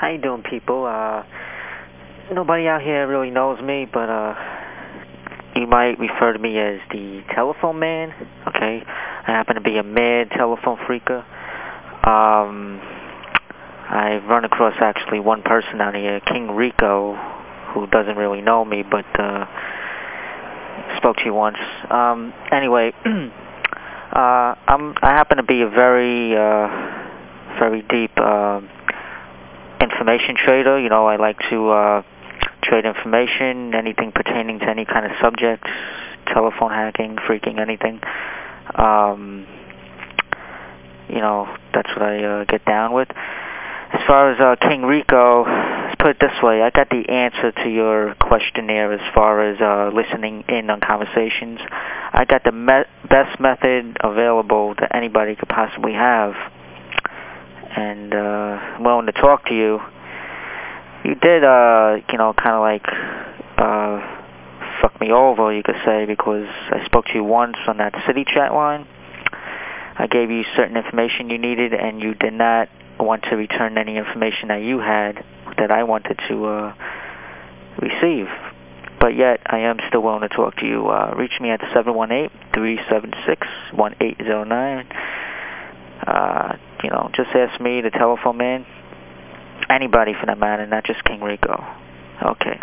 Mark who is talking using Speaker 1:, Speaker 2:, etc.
Speaker 1: How you doing, people? Uh, nobody out here really knows me, but uh, you might refer to me as the telephone man. Okay, I happen to be a mad telephone phreaker. Um, I've run across actually one person out here, King Rico, who doesn't really know me, but uh, spoke to you once. Um, anyway, uh, I'm I happen to be a very uh, very deep. Information trader. You know, I like to uh, trade information, anything pertaining to any kind of subject, telephone hacking, phreaking, anything. Um, you know, that's what I uh, get down with. As far as uh, King Rico, let's put it this way. I got the answer to your questionnaire as far as listening in on conversations. I got the me best method available that anybody could possibly have and uh, willing to talk to you. You did, uh, you know, kind of like uh, fuck me over, you could say, because I spoke to you once on that city chat line. I gave you certain information you needed, and you did not want to return any information that you had that I wanted to uh, receive. But yet, I am still willing to talk to you. Uh, reach me at 718-376-1809. Uh, you know, just ask me, the telephone man, anybody for that matter, not just King Rico. Okay.